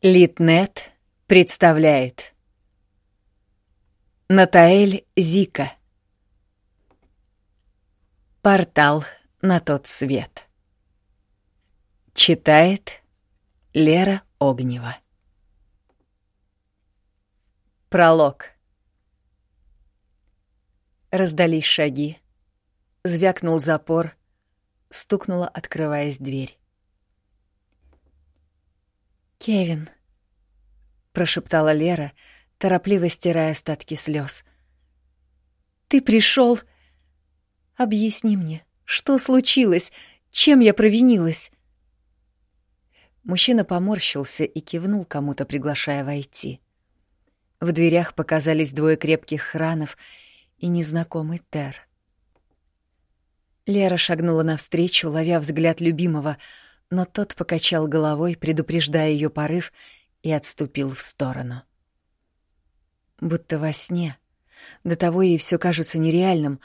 Литнет представляет. Натаэль Зика. Портал на тот свет. Читает Лера Огнева. Пролог. Раздались шаги, звякнул запор, стукнула, открываясь дверь. «Кевин», — прошептала Лера, торопливо стирая остатки слез. «Ты пришел. Объясни мне, что случилось, чем я провинилась?» Мужчина поморщился и кивнул кому-то, приглашая войти. В дверях показались двое крепких хранов и незнакомый Тер. Лера шагнула навстречу, ловя взгляд любимого — но тот покачал головой, предупреждая ее порыв, и отступил в сторону. Будто во сне, до того ей все кажется нереальным,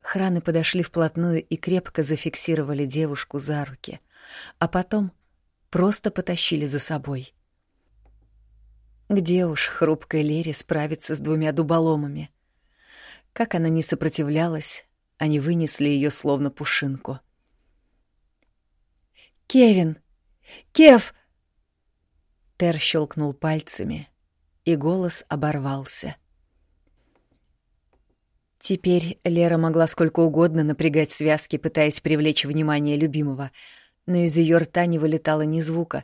храны подошли вплотную и крепко зафиксировали девушку за руки, а потом просто потащили за собой. Где уж хрупкой Лере справиться с двумя дуболомами? Как она не сопротивлялась, они вынесли ее словно пушинку — «Кевин! Кев!» Тер щелкнул пальцами, и голос оборвался. Теперь Лера могла сколько угодно напрягать связки, пытаясь привлечь внимание любимого, но из ее рта не вылетало ни звука,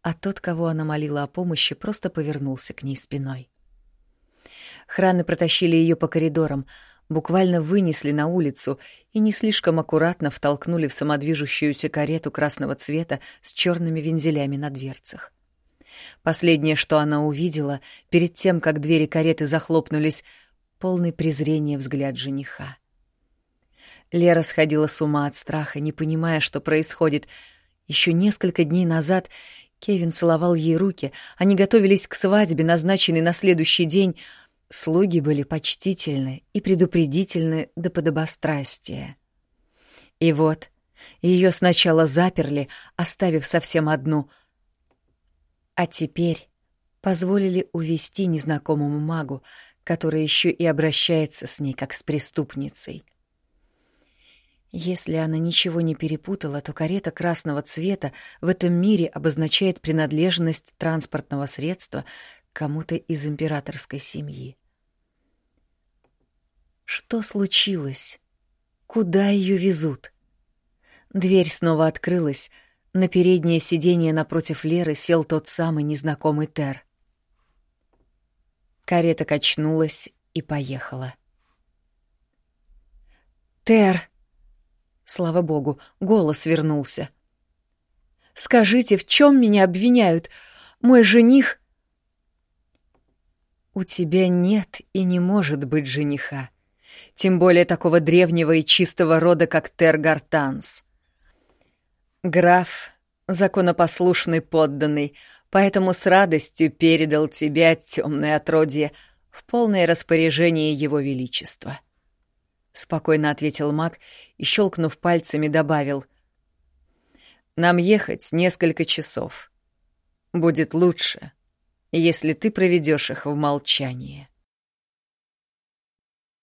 а тот, кого она молила о помощи, просто повернулся к ней спиной. Храны протащили ее по коридорам, буквально вынесли на улицу и не слишком аккуратно втолкнули в самодвижущуюся карету красного цвета с черными вензелями на дверцах. Последнее, что она увидела, перед тем, как двери кареты захлопнулись, полный презрения взгляд жениха. Лера сходила с ума от страха, не понимая, что происходит. Еще несколько дней назад Кевин целовал ей руки, они готовились к свадьбе, назначенной на следующий день, Слуги были почтительны и предупредительны до подобострастия. И вот ее сначала заперли, оставив совсем одну, а теперь позволили увести незнакомому магу, который еще и обращается с ней как с преступницей. Если она ничего не перепутала, то карета красного цвета в этом мире обозначает принадлежность транспортного средства кому-то из императорской семьи. Что случилось? Куда ее везут? Дверь снова открылась. На переднее сиденье напротив Леры сел тот самый незнакомый Тер. Карета качнулась и поехала. «Тер!» Слава богу, голос вернулся. «Скажите, в чем меня обвиняют? Мой жених...» «У тебя нет и не может быть жениха», тем более такого древнего и чистого рода, как Тергартанс. Граф — законопослушный подданный, поэтому с радостью передал тебя, темное отродье, в полное распоряжение его величества. Спокойно ответил маг и, щелкнув пальцами, добавил. «Нам ехать несколько часов. Будет лучше, если ты проведешь их в молчании».